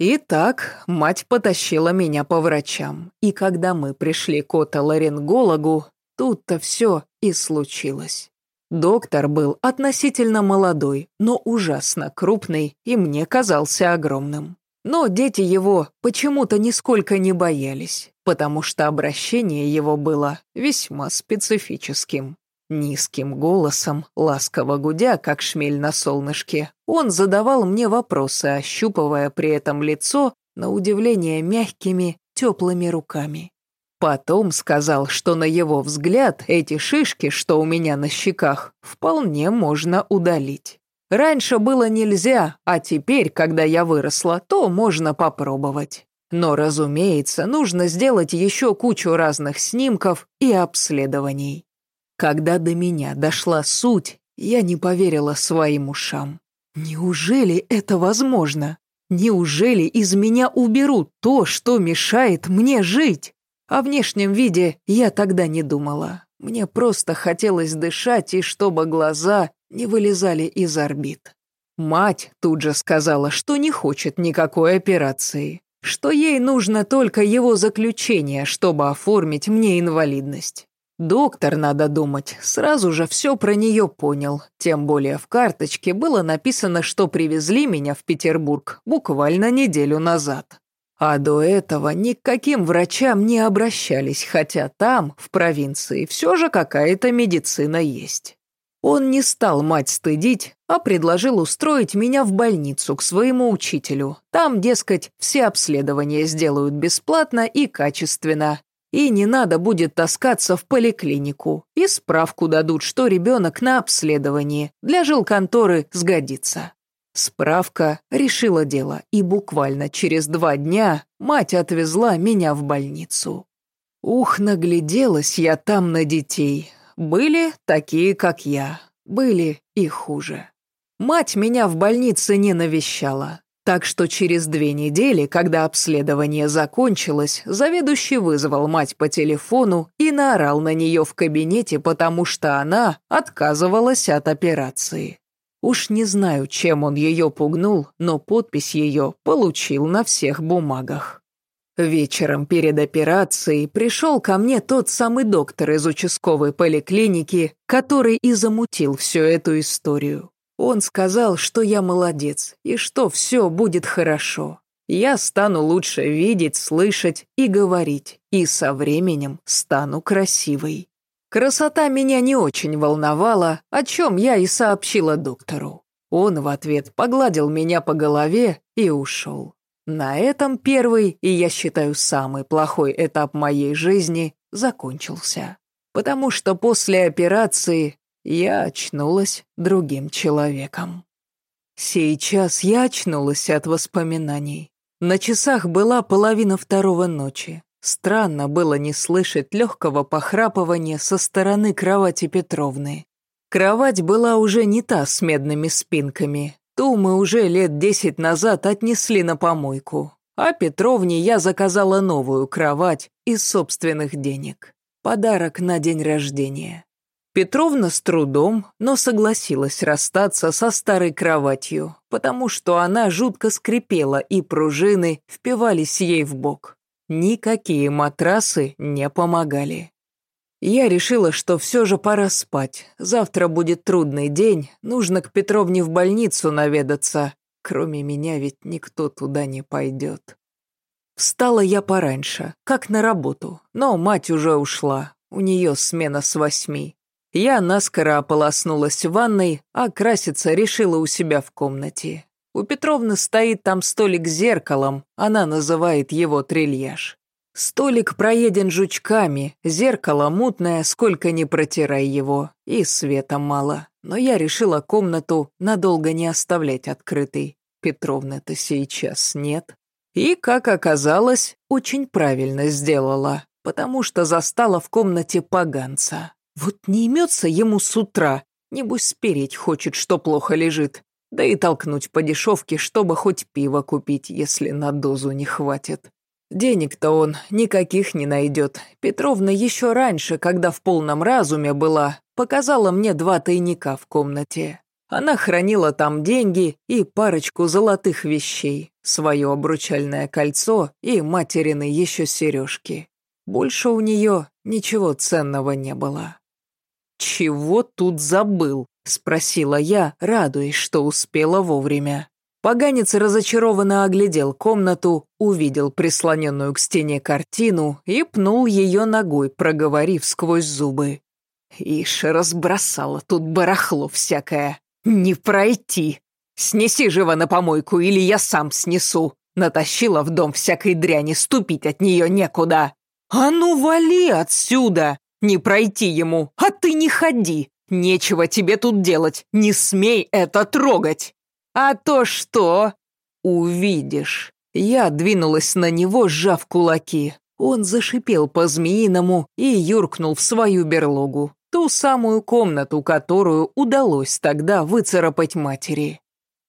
Итак, мать потащила меня по врачам, и когда мы пришли к отоларингологу, тут-то все и случилось. Доктор был относительно молодой, но ужасно крупный и мне казался огромным. Но дети его почему-то нисколько не боялись, потому что обращение его было весьма специфическим. Низким голосом, ласково гудя, как шмель на солнышке, он задавал мне вопросы, ощупывая при этом лицо, на удивление мягкими, теплыми руками. Потом сказал, что на его взгляд эти шишки, что у меня на щеках, вполне можно удалить. Раньше было нельзя, а теперь, когда я выросла, то можно попробовать. Но, разумеется, нужно сделать еще кучу разных снимков и обследований. Когда до меня дошла суть, я не поверила своим ушам. Неужели это возможно? Неужели из меня уберут то, что мешает мне жить? О внешнем виде я тогда не думала. Мне просто хотелось дышать и чтобы глаза не вылезали из орбит. Мать тут же сказала, что не хочет никакой операции, что ей нужно только его заключение, чтобы оформить мне инвалидность. Доктор, надо думать, сразу же все про нее понял, тем более в карточке было написано, что привезли меня в Петербург буквально неделю назад. А до этого ни к каким врачам не обращались, хотя там, в провинции, все же какая-то медицина есть. Он не стал мать стыдить, а предложил устроить меня в больницу к своему учителю. Там, дескать, все обследования сделают бесплатно и качественно, и не надо будет таскаться в поликлинику. И справку дадут, что ребенок на обследовании. Для жилконторы сгодится. Справка решила дело, и буквально через два дня мать отвезла меня в больницу. Ух, нагляделась я там на детей. Были такие, как я. Были и хуже. Мать меня в больнице не навещала. Так что через две недели, когда обследование закончилось, заведующий вызвал мать по телефону и наорал на нее в кабинете, потому что она отказывалась от операции. Уж не знаю, чем он ее пугнул, но подпись ее получил на всех бумагах. Вечером перед операцией пришел ко мне тот самый доктор из участковой поликлиники, который и замутил всю эту историю. Он сказал, что я молодец и что все будет хорошо. Я стану лучше видеть, слышать и говорить, и со временем стану красивой. Красота меня не очень волновала, о чем я и сообщила доктору. Он в ответ погладил меня по голове и ушел. На этом первый, и я считаю самый плохой этап моей жизни, закончился. Потому что после операции я очнулась другим человеком. Сейчас я очнулась от воспоминаний. На часах была половина второго ночи. Странно было не слышать легкого похрапывания со стороны кровати Петровны. Кровать была уже не та с медными спинками. Ту мы уже лет десять назад отнесли на помойку. А Петровне я заказала новую кровать из собственных денег. Подарок на день рождения. Петровна с трудом, но согласилась расстаться со старой кроватью, потому что она жутко скрипела, и пружины впивались ей в бок. Никакие матрасы не помогали. Я решила, что все же пора спать. Завтра будет трудный день, нужно к Петровне в больницу наведаться. Кроме меня ведь никто туда не пойдет. Встала я пораньше, как на работу, но мать уже ушла. У нее смена с восьми. Я наскоро ополоснулась в ванной, а краситься решила у себя в комнате. У Петровны стоит там столик с зеркалом, она называет его трильяж. Столик проеден жучками, зеркало мутное, сколько ни протирай его, и света мало. Но я решила комнату надолго не оставлять открытой. Петровны-то сейчас нет. И, как оказалось, очень правильно сделала, потому что застала в комнате поганца. Вот не имется ему с утра, небось спереть хочет, что плохо лежит. Да и толкнуть по дешевке, чтобы хоть пиво купить, если на дозу не хватит. Денег-то он никаких не найдет. Петровна еще раньше, когда в полном разуме была, показала мне два тайника в комнате. Она хранила там деньги и парочку золотых вещей, свое обручальное кольцо и материны еще сережки. Больше у нее ничего ценного не было. «Чего тут забыл?» – спросила я, радуясь, что успела вовремя. Поганец разочарованно оглядел комнату, увидел прислоненную к стене картину и пнул ее ногой, проговорив сквозь зубы. Ишь, разбросала тут барахло всякое. Не пройти. Снеси живо на помойку, или я сам снесу. Натащила в дом всякой дряни, ступить от нее некуда. А ну вали отсюда! Не пройти ему, а ты не ходи. Нечего тебе тут делать, не смей это трогать. А то что? Увидишь. Я двинулась на него, сжав кулаки. Он зашипел по-змеиному и юркнул в свою берлогу. Ту самую комнату, которую удалось тогда выцарапать матери.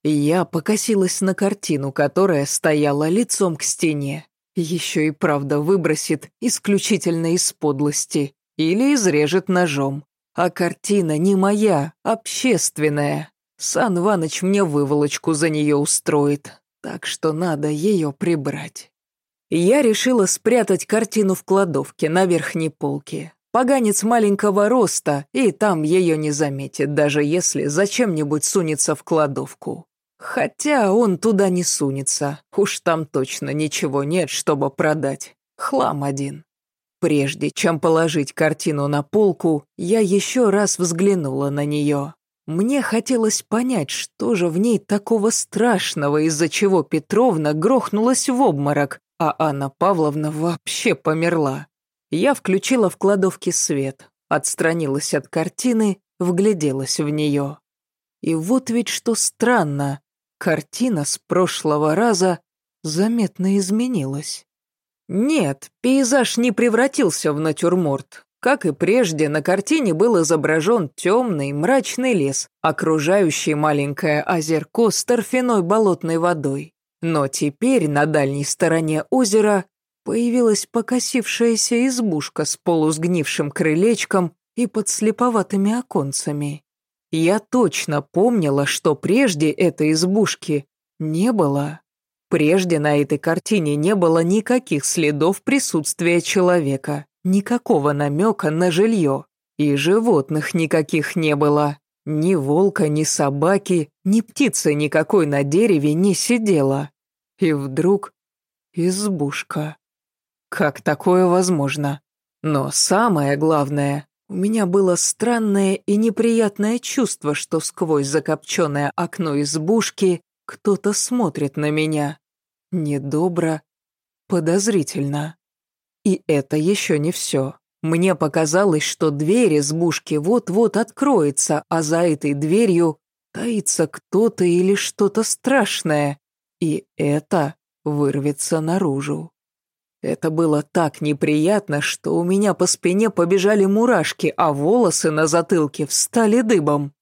Я покосилась на картину, которая стояла лицом к стене. Еще и правда выбросит исключительно из подлости или изрежет ножом. А картина не моя, общественная. Сан Ваныч мне выволочку за нее устроит, так что надо ее прибрать. Я решила спрятать картину в кладовке на верхней полке. Поганец маленького роста, и там ее не заметит, даже если зачем-нибудь сунется в кладовку. Хотя он туда не сунется, уж там точно ничего нет, чтобы продать. Хлам один. Прежде чем положить картину на полку, я еще раз взглянула на нее. Мне хотелось понять, что же в ней такого страшного, из-за чего Петровна грохнулась в обморок, а Анна Павловна вообще померла. Я включила в кладовке свет, отстранилась от картины, вгляделась в нее. И вот ведь что странно, картина с прошлого раза заметно изменилась. Нет, пейзаж не превратился в натюрморт. Как и прежде, на картине был изображен темный, мрачный лес, окружающий маленькое озерко с торфяной болотной водой. Но теперь на дальней стороне озера появилась покосившаяся избушка с полусгнившим крылечком и подслеповатыми оконцами. Я точно помнила, что прежде этой избушки не было. Прежде на этой картине не было никаких следов присутствия человека, никакого намека на жилье. И животных никаких не было. Ни волка, ни собаки, ни птицы никакой на дереве не сидела. И вдруг избушка. Как такое возможно? Но самое главное, у меня было странное и неприятное чувство, что сквозь закопченное окно избушки кто-то смотрит на меня. Недобро, подозрительно. И это еще не все. Мне показалось, что дверь избушки вот-вот откроется, а за этой дверью таится кто-то или что-то страшное. И это вырвется наружу. Это было так неприятно, что у меня по спине побежали мурашки, а волосы на затылке встали дыбом.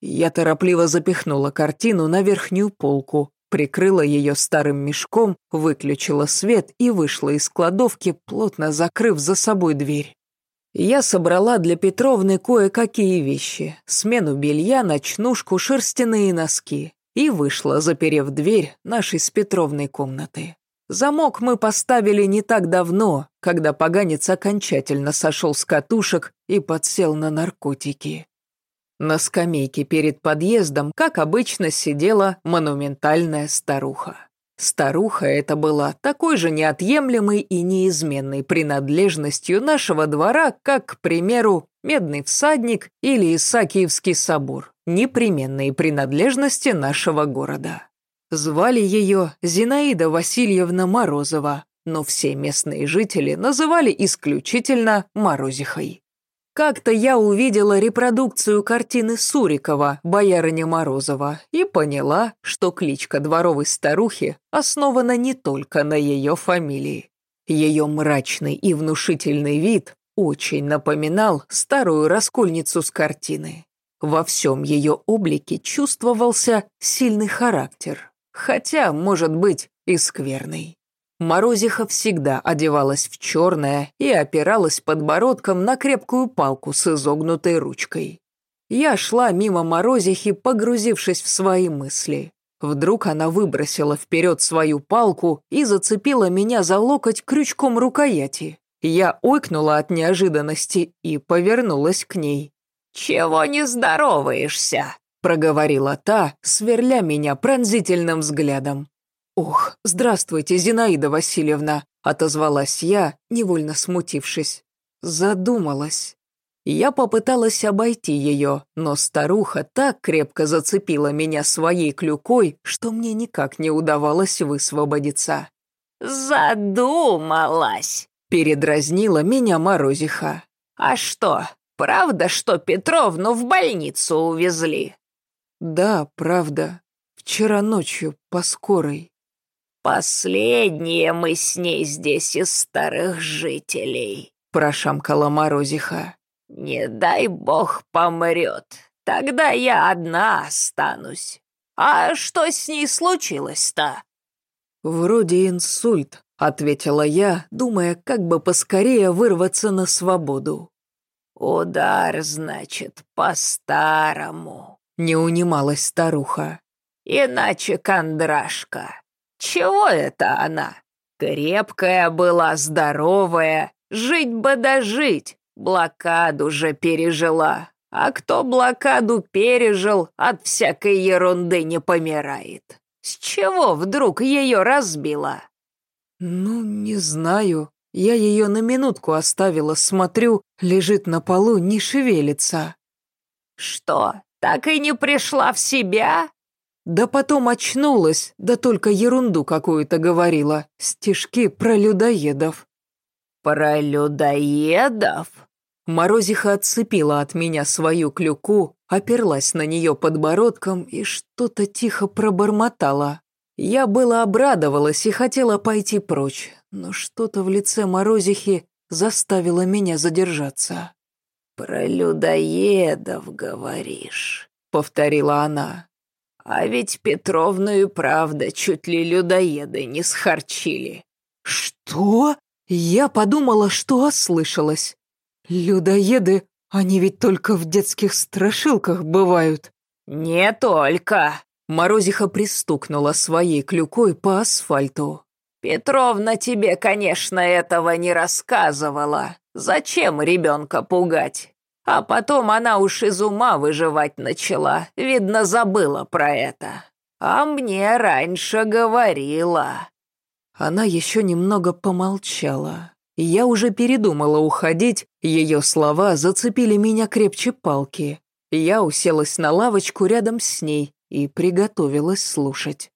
Я торопливо запихнула картину на верхнюю полку, прикрыла ее старым мешком, выключила свет и вышла из кладовки, плотно закрыв за собой дверь. Я собрала для Петровны кое-какие вещи, смену белья, ночнушку, шерстяные носки и вышла, заперев дверь нашей с Петровной комнаты. Замок мы поставили не так давно, когда поганец окончательно сошел с катушек и подсел на наркотики. На скамейке перед подъездом, как обычно, сидела монументальная старуха. Старуха эта была такой же неотъемлемой и неизменной принадлежностью нашего двора, как, к примеру, Медный всадник или Исаакиевский собор, непременные принадлежности нашего города. Звали ее Зинаида Васильевна Морозова, но все местные жители называли исключительно Морозихой. Как-то я увидела репродукцию картины Сурикова «Боярыня Морозова» и поняла, что кличка дворовой старухи основана не только на ее фамилии. Ее мрачный и внушительный вид очень напоминал старую раскольницу с картины. Во всем ее облике чувствовался сильный характер хотя, может быть, и скверный. Морозиха всегда одевалась в черное и опиралась подбородком на крепкую палку с изогнутой ручкой. Я шла мимо Морозихи, погрузившись в свои мысли. Вдруг она выбросила вперед свою палку и зацепила меня за локоть крючком рукояти. Я ойкнула от неожиданности и повернулась к ней. «Чего не здороваешься?» – проговорила та, сверля меня пронзительным взглядом. «Ох, здравствуйте, Зинаида Васильевна», – отозвалась я, невольно смутившись. Задумалась. Я попыталась обойти ее, но старуха так крепко зацепила меня своей клюкой, что мне никак не удавалось высвободиться. «Задумалась!» – передразнила меня Морозиха. «А что, правда, что Петровну в больницу увезли?» «Да, правда. Вчера ночью по скорой». «Последние мы с ней здесь из старых жителей», – прошамкала Морозиха. «Не дай бог помрет, тогда я одна останусь. А что с ней случилось-то?» «Вроде инсульт», — ответила я, думая, как бы поскорее вырваться на свободу. «Удар, значит, по-старому», — не унималась старуха. «Иначе кондрашка. Чего это она? Крепкая была, здоровая, жить бы дожить, Блокаду же пережила. А кто блокаду пережил, от всякой ерунды не помирает. С чего вдруг ее разбило? Ну, не знаю. Я ее на минутку оставила, смотрю, лежит на полу, не шевелится. Что, так и не пришла в себя? Да потом очнулась, да только ерунду какую-то говорила. Стишки про людоедов. Про людоедов? Морозиха отцепила от меня свою клюку, оперлась на нее подбородком и что-то тихо пробормотала. Я было обрадовалась и хотела пойти прочь, но что-то в лице Морозихи заставило меня задержаться. «Про людоедов говоришь», — повторила она. «А ведь Петровну и правда чуть ли людоеды не схарчили». «Что?» Я подумала, что ослышалась. «Людоеды, они ведь только в детских страшилках бывают». «Не только». Морозиха пристукнула своей клюкой по асфальту. «Петровна тебе, конечно, этого не рассказывала. Зачем ребенка пугать? А потом она уж из ума выживать начала. Видно, забыла про это. А мне раньше говорила». Она еще немного помолчала. Я уже передумала уходить, ее слова зацепили меня крепче палки. Я уселась на лавочку рядом с ней и приготовилась слушать.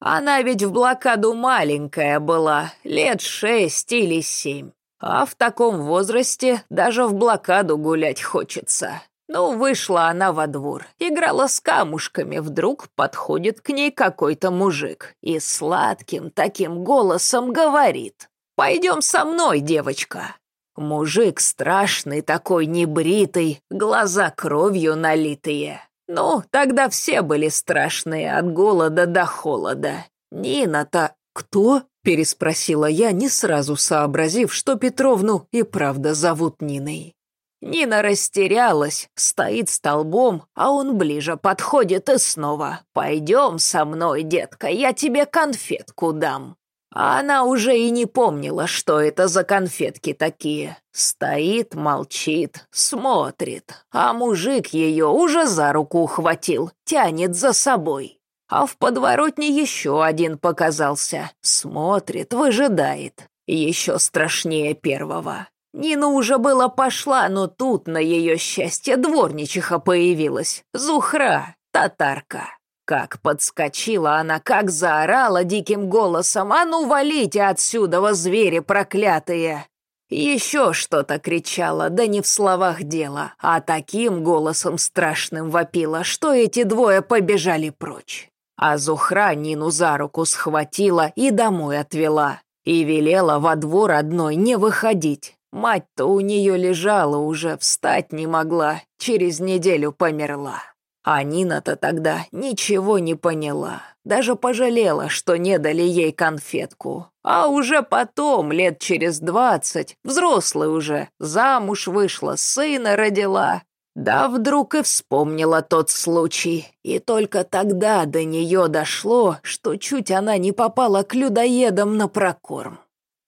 «Она ведь в блокаду маленькая была, лет шесть или семь. А в таком возрасте даже в блокаду гулять хочется. Ну, вышла она во двор, играла с камушками, вдруг подходит к ней какой-то мужик и сладким таким голосом говорит. «Пойдем со мной, девочка». Мужик страшный такой, небритый, глаза кровью налитые. Ну, тогда все были страшные от голода до холода. Нина-то кто? Переспросила я, не сразу сообразив, что Петровну и правда зовут Ниной. Нина растерялась, стоит столбом, а он ближе подходит и снова. «Пойдем со мной, детка, я тебе конфетку дам». А она уже и не помнила, что это за конфетки такие. Стоит, молчит, смотрит, а мужик ее уже за руку ухватил, тянет за собой. А в подворотне еще один показался. Смотрит, выжидает. Еще страшнее первого. Нина уже была пошла, но тут, на ее счастье, дворничиха появилась. Зухра, татарка. Как подскочила она, как заорала диким голосом «А ну, валите отсюда, во звери проклятые!» Еще что-то кричала, да не в словах дело, а таким голосом страшным вопила, что эти двое побежали прочь. А Зухра Нину за руку схватила и домой отвела, и велела во двор одной не выходить. Мать-то у нее лежала уже, встать не могла, через неделю померла. А Нина-то тогда ничего не поняла, даже пожалела, что не дали ей конфетку. А уже потом, лет через двадцать, взрослая уже, замуж вышла, сына родила. Да вдруг и вспомнила тот случай, и только тогда до нее дошло, что чуть она не попала к людоедам на прокорм.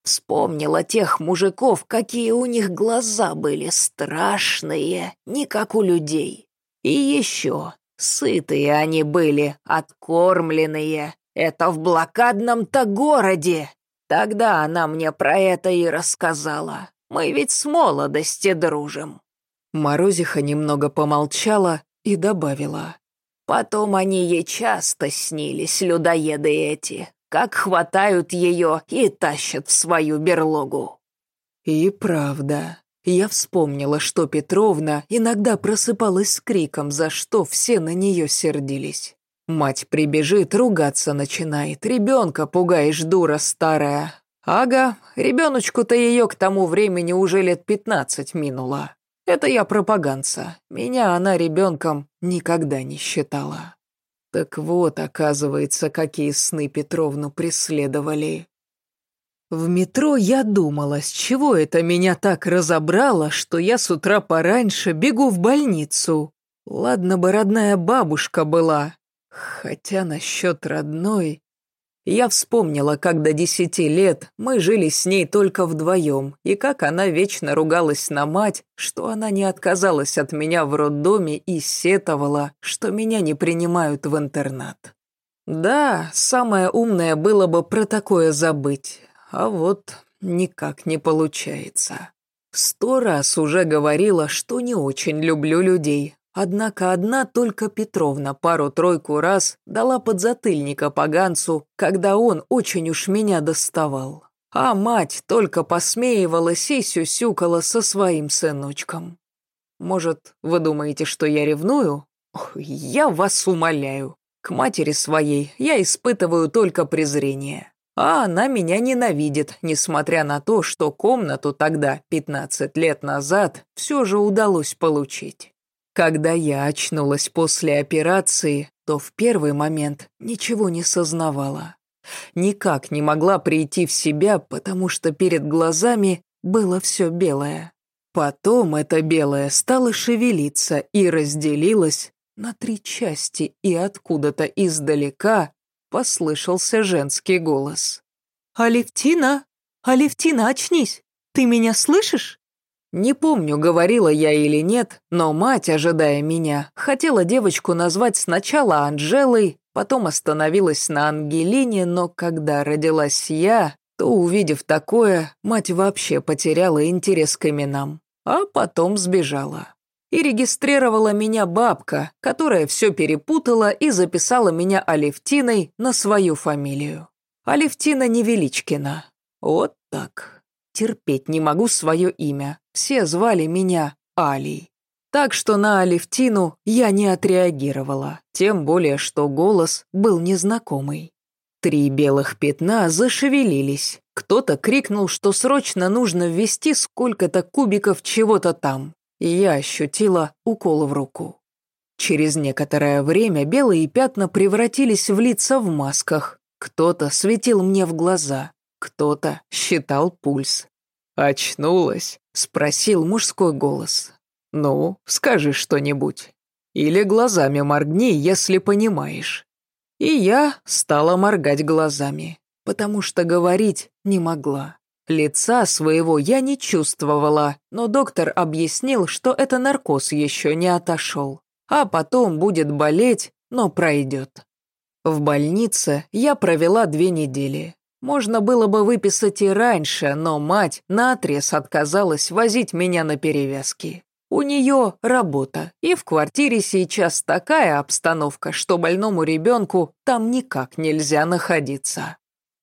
Вспомнила тех мужиков, какие у них глаза были страшные, не как у людей. И еще, сытые они были, откормленные. Это в блокадном-то городе. Тогда она мне про это и рассказала. Мы ведь с молодости дружим. Морозиха немного помолчала и добавила. Потом они ей часто снились, людоеды эти, как хватают ее и тащат в свою берлогу. И правда, я вспомнила, что Петровна иногда просыпалась с криком, за что все на нее сердились. Мать прибежит, ругаться начинает, ребенка пугаешь, дура старая. Ага, ребеночку-то ее к тому времени уже лет пятнадцать минуло. Это я пропаганца. Меня она ребенком никогда не считала. Так вот, оказывается, какие сны Петровну преследовали. В метро я думала, с чего это меня так разобрало, что я с утра пораньше бегу в больницу. Ладно бы родная бабушка была. Хотя насчет родной... Я вспомнила, как до десяти лет мы жили с ней только вдвоем, и как она вечно ругалась на мать, что она не отказалась от меня в роддоме и сетовала, что меня не принимают в интернат. Да, самое умное было бы про такое забыть, а вот никак не получается. Сто раз уже говорила, что не очень люблю людей, Однако одна только Петровна пару-тройку раз дала подзатыльника поганцу, когда он очень уж меня доставал. А мать только посмеивалась и сюсюкала со своим сыночком. Может, вы думаете, что я ревную? Ох, я вас умоляю. К матери своей я испытываю только презрение. А она меня ненавидит, несмотря на то, что комнату тогда, 15 лет назад, все же удалось получить. Когда я очнулась после операции, то в первый момент ничего не сознавала. Никак не могла прийти в себя, потому что перед глазами было все белое. Потом это белое стало шевелиться и разделилось на три части, и откуда-то издалека послышался женский голос. «Алевтина! Алевтина, очнись! Ты меня слышишь?» Не помню, говорила я или нет, но мать, ожидая меня, хотела девочку назвать сначала Анжелой, потом остановилась на Ангелине, но когда родилась я, то, увидев такое, мать вообще потеряла интерес к именам, а потом сбежала. И регистрировала меня бабка, которая все перепутала и записала меня Алевтиной на свою фамилию. Алевтина Невеличкина. Вот так. Терпеть не могу свое имя. Все звали меня Алей. Так что на Алевтину я не отреагировала, тем более, что голос был незнакомый. Три белых пятна зашевелились. Кто-то крикнул, что срочно нужно ввести сколько-то кубиков чего-то там. Я ощутила укол в руку. Через некоторое время белые пятна превратились в лица в масках. Кто-то светил мне в глаза. Кто-то считал пульс. «Очнулась?» — спросил мужской голос. «Ну, скажи что-нибудь. Или глазами моргни, если понимаешь». И я стала моргать глазами, потому что говорить не могла. Лица своего я не чувствовала, но доктор объяснил, что это наркоз еще не отошел. А потом будет болеть, но пройдет. В больнице я провела две недели. Можно было бы выписать и раньше, но мать наотрез отказалась возить меня на перевязки. У нее работа, и в квартире сейчас такая обстановка, что больному ребенку там никак нельзя находиться.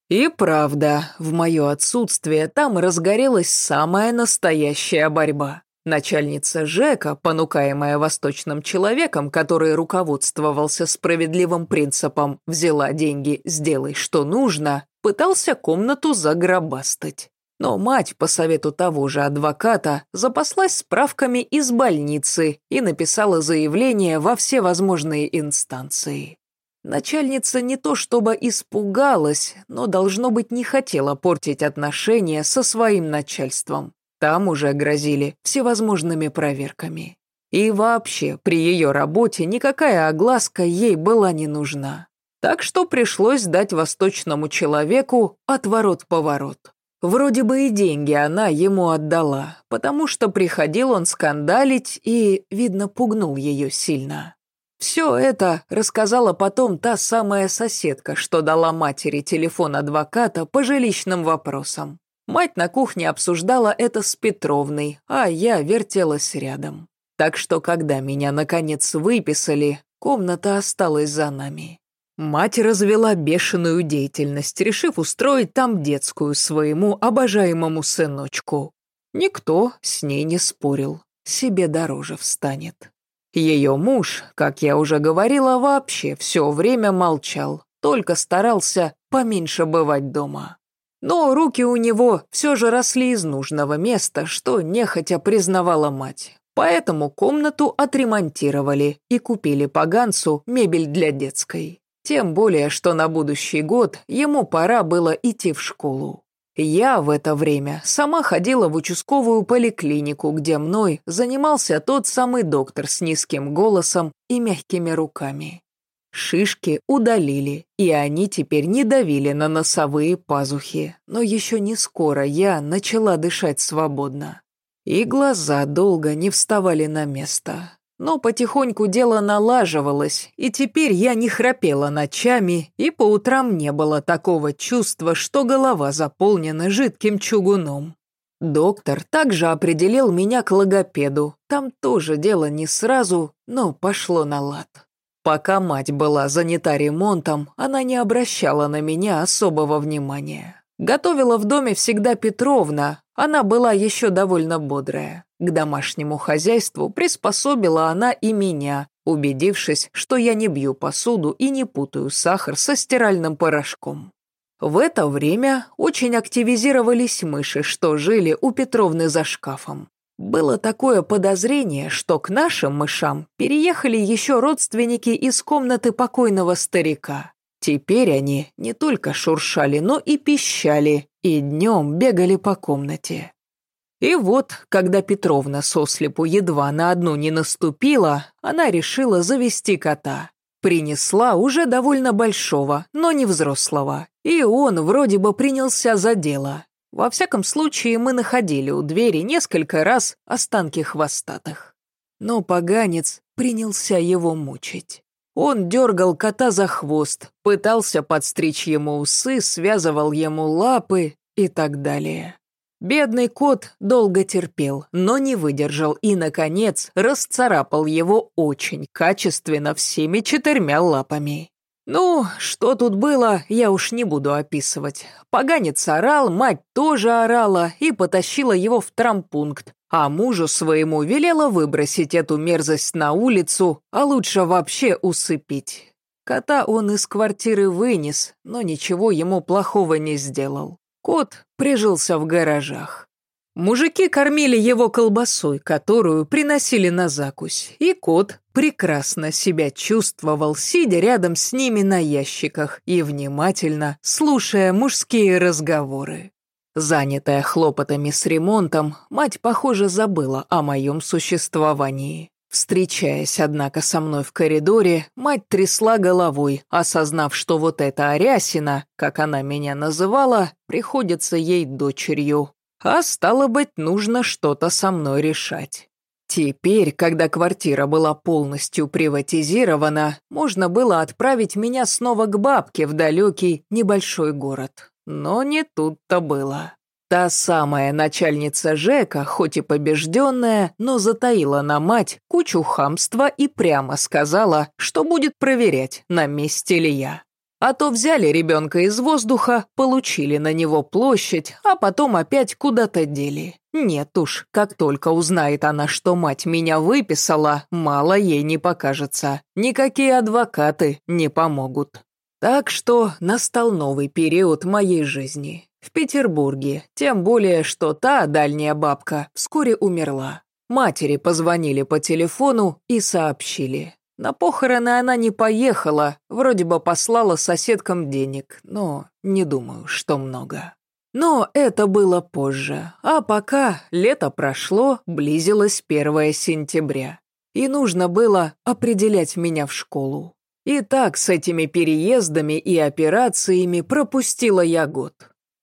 И правда, в мое отсутствие там разгорелась самая настоящая борьба. Начальница Жека, понукаемая восточным человеком, который руководствовался справедливым принципом «взяла деньги, сделай, что нужно», пытался комнату загробастать. Но мать, по совету того же адвоката, запаслась справками из больницы и написала заявление во все возможные инстанции. Начальница не то чтобы испугалась, но, должно быть, не хотела портить отношения со своим начальством. Там уже грозили всевозможными проверками. И вообще, при ее работе никакая огласка ей была не нужна. Так что пришлось дать восточному человеку отворот-поворот. Вроде бы и деньги она ему отдала, потому что приходил он скандалить и, видно, пугнул ее сильно. Все это рассказала потом та самая соседка, что дала матери телефон адвоката по жилищным вопросам. Мать на кухне обсуждала это с Петровной, а я вертелась рядом. Так что, когда меня, наконец, выписали, комната осталась за нами. Мать развела бешеную деятельность, решив устроить там детскую своему обожаемому сыночку. Никто с ней не спорил, себе дороже встанет. Ее муж, как я уже говорила, вообще все время молчал, только старался поменьше бывать дома. Но руки у него все же росли из нужного места, что нехотя признавала мать. Поэтому комнату отремонтировали и купили поганцу мебель для детской. Тем более, что на будущий год ему пора было идти в школу. Я в это время сама ходила в участковую поликлинику, где мной занимался тот самый доктор с низким голосом и мягкими руками. Шишки удалили, и они теперь не давили на носовые пазухи, но еще не скоро я начала дышать свободно. И глаза долго не вставали на место. Но потихоньку дело налаживалось, и теперь я не храпела ночами, и по утрам не было такого чувства, что голова заполнена жидким чугуном. Доктор также определил меня к логопеду. Там тоже дело не сразу, но пошло на лад. Пока мать была занята ремонтом, она не обращала на меня особого внимания. Готовила в доме всегда Петровна, она была еще довольно бодрая. К домашнему хозяйству приспособила она и меня, убедившись, что я не бью посуду и не путаю сахар со стиральным порошком. В это время очень активизировались мыши, что жили у Петровны за шкафом. Было такое подозрение, что к нашим мышам переехали еще родственники из комнаты покойного старика. Теперь они не только шуршали, но и пищали, и днем бегали по комнате. И вот, когда Петровна сослепу едва на одну не наступила, она решила завести кота. Принесла уже довольно большого, но не взрослого. И он вроде бы принялся за дело. Во всяком случае, мы находили у двери несколько раз останки хвостатых. Но поганец принялся его мучить. Он дергал кота за хвост, пытался подстричь ему усы, связывал ему лапы и так далее. Бедный кот долго терпел, но не выдержал и, наконец, расцарапал его очень качественно всеми четырьмя лапами. Ну, что тут было, я уж не буду описывать. Поганец орал, мать тоже орала и потащила его в трампункт, а мужу своему велела выбросить эту мерзость на улицу, а лучше вообще усыпить. Кота он из квартиры вынес, но ничего ему плохого не сделал. Кот прижился в гаражах. Мужики кормили его колбасой, которую приносили на закусь, и кот прекрасно себя чувствовал, сидя рядом с ними на ящиках и внимательно слушая мужские разговоры. Занятая хлопотами с ремонтом, мать, похоже, забыла о моем существовании. Встречаясь, однако, со мной в коридоре, мать трясла головой, осознав, что вот эта Арясина, как она меня называла, приходится ей дочерью, а стало быть, нужно что-то со мной решать. Теперь, когда квартира была полностью приватизирована, можно было отправить меня снова к бабке в далекий небольшой город. Но не тут-то было. Та самая начальница Жека, хоть и побежденная, но затаила на мать кучу хамства и прямо сказала, что будет проверять, на месте ли я. А то взяли ребенка из воздуха, получили на него площадь, а потом опять куда-то дели. Нет уж, как только узнает она, что мать меня выписала, мало ей не покажется. Никакие адвокаты не помогут. Так что настал новый период моей жизни. В Петербурге, тем более, что та дальняя бабка вскоре умерла. Матери позвонили по телефону и сообщили. На похороны она не поехала, вроде бы послала соседкам денег, но не думаю, что много. Но это было позже, а пока лето прошло, близилось 1 сентября. и нужно было определять меня в школу. И так с этими переездами и операциями пропустила я год.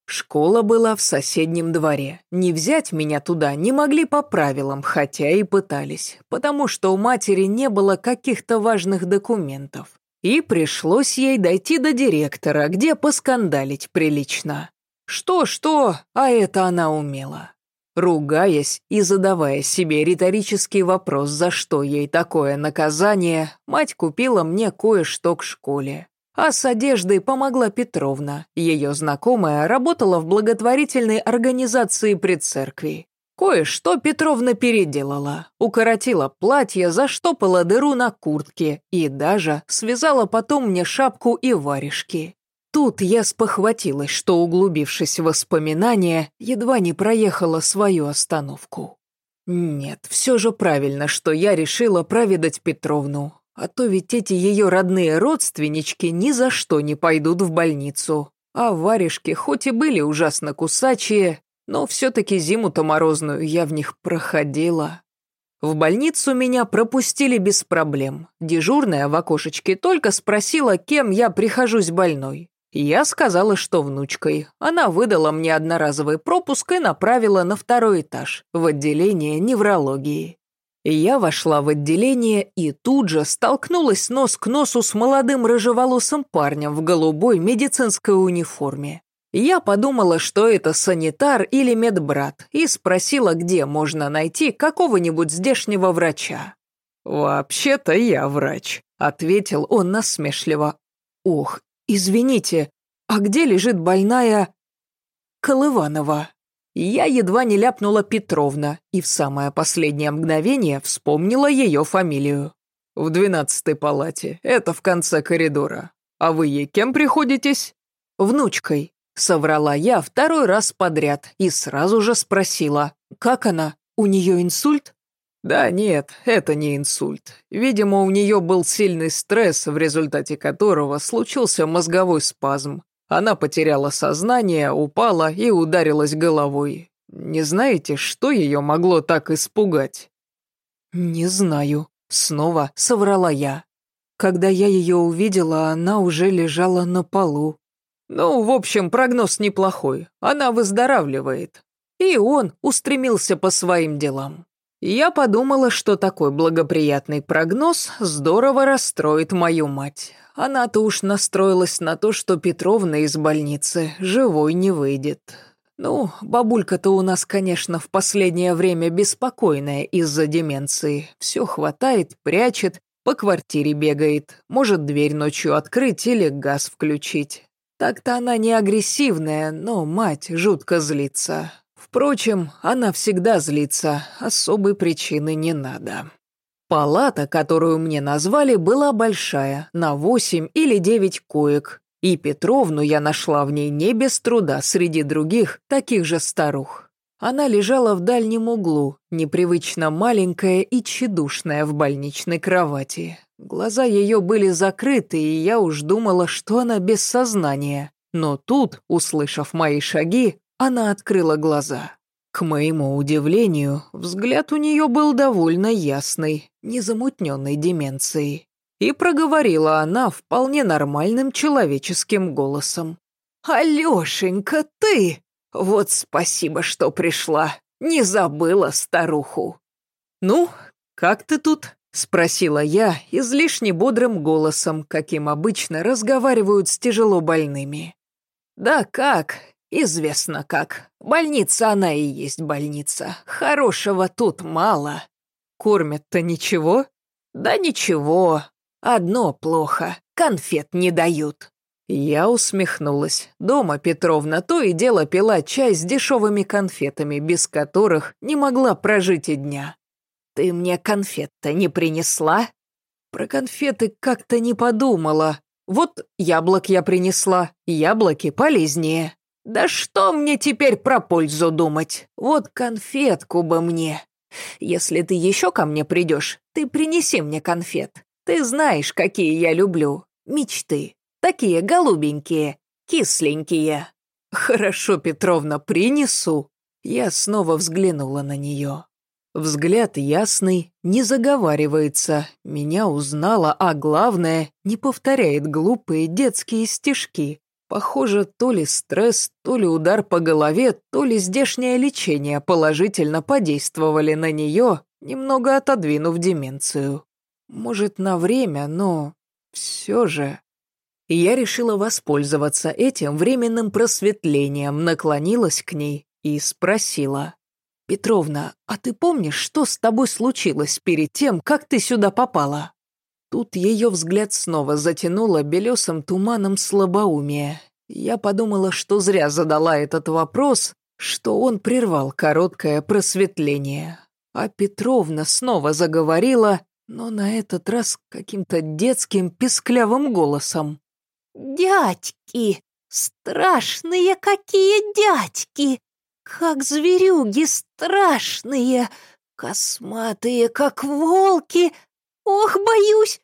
Школа была в соседнем дворе. Не взять меня туда не могли по правилам, хотя и пытались, потому что у матери не было каких-то важных документов. И пришлось ей дойти до директора, где поскандалить прилично. Что-что, а это она умела. Ругаясь и задавая себе риторический вопрос, за что ей такое наказание, мать купила мне кое-что к школе. А с одеждой помогла Петровна. Ее знакомая работала в благотворительной организации при церкви. Кое-что Петровна переделала. Укоротила платье, заштопала дыру на куртке и даже связала потом мне шапку и варежки. Тут я спохватилась, что, углубившись в воспоминания, едва не проехала свою остановку. Нет, все же правильно, что я решила проведать Петровну. А то ведь эти ее родные родственнички ни за что не пойдут в больницу. А варежки хоть и были ужасно кусачие, но все-таки зиму-то морозную я в них проходила. В больницу меня пропустили без проблем. Дежурная в окошечке только спросила, кем я прихожусь больной. Я сказала, что внучкой. Она выдала мне одноразовый пропуск и направила на второй этаж, в отделение неврологии. Я вошла в отделение и тут же столкнулась нос к носу с молодым рыжеволосым парнем в голубой медицинской униформе. Я подумала, что это санитар или медбрат, и спросила, где можно найти какого-нибудь здешнего врача. «Вообще-то я врач», — ответил он насмешливо. «Ох, извините, а где лежит больная...» «Колыванова?» Я едва не ляпнула Петровна и в самое последнее мгновение вспомнила ее фамилию. «В двенадцатой палате, это в конце коридора. А вы ей кем приходитесь?» «Внучкой», — соврала я второй раз подряд и сразу же спросила, «Как она? У нее инсульт?» «Да нет, это не инсульт. Видимо, у нее был сильный стресс, в результате которого случился мозговой спазм. Она потеряла сознание, упала и ударилась головой. Не знаете, что ее могло так испугать?» «Не знаю», — снова соврала я. Когда я ее увидела, она уже лежала на полу. «Ну, в общем, прогноз неплохой. Она выздоравливает». И он устремился по своим делам. Я подумала, что такой благоприятный прогноз здорово расстроит мою мать. Она-то уж настроилась на то, что Петровна из больницы живой не выйдет. Ну, бабулька-то у нас, конечно, в последнее время беспокойная из-за деменции. Все хватает, прячет, по квартире бегает, может дверь ночью открыть или газ включить. Так-то она не агрессивная, но мать жутко злится. Впрочем, она всегда злится, особой причины не надо. Палата, которую мне назвали, была большая, на восемь или девять коек, и Петровну я нашла в ней не без труда среди других, таких же старух. Она лежала в дальнем углу, непривычно маленькая и тщедушная в больничной кровати. Глаза ее были закрыты, и я уж думала, что она без сознания. Но тут, услышав мои шаги, она открыла глаза. К моему удивлению, взгляд у нее был довольно ясный, незамутненной деменцией. И проговорила она вполне нормальным человеческим голосом. «Алешенька, ты! Вот спасибо, что пришла. Не забыла старуху». «Ну, как ты тут?» — спросила я излишне бодрым голосом, каким обычно разговаривают с тяжело больными. «Да как? Известно как. Больница она и есть больница. Хорошего тут мало. Кормят-то ничего? Да ничего. Одно плохо. Конфет не дают. Я усмехнулась. Дома Петровна то и дело пила чай с дешевыми конфетами, без которых не могла прожить и дня. «Ты мне конфет-то не принесла?» Про конфеты как-то не подумала. Вот яблок я принесла, яблоки полезнее. Да что мне теперь про пользу думать? Вот конфетку бы мне. Если ты еще ко мне придешь, ты принеси мне конфет. Ты знаешь, какие я люблю. Мечты. Такие голубенькие, кисленькие. Хорошо, Петровна, принесу. Я снова взглянула на нее. Взгляд ясный, не заговаривается, меня узнала, а главное, не повторяет глупые детские стишки. Похоже, то ли стресс, то ли удар по голове, то ли здешнее лечение положительно подействовали на нее, немного отодвинув деменцию. Может, на время, но все же... Я решила воспользоваться этим временным просветлением, наклонилась к ней и спросила. «Петровна, а ты помнишь, что с тобой случилось перед тем, как ты сюда попала?» Тут ее взгляд снова затянуло белесым туманом слабоумия. Я подумала, что зря задала этот вопрос, что он прервал короткое просветление. А Петровна снова заговорила, но на этот раз каким-то детским песклявым голосом. «Дядьки! Страшные какие дядьки! Как зверюги страшные! Косматые, как волки! Ох, боюсь!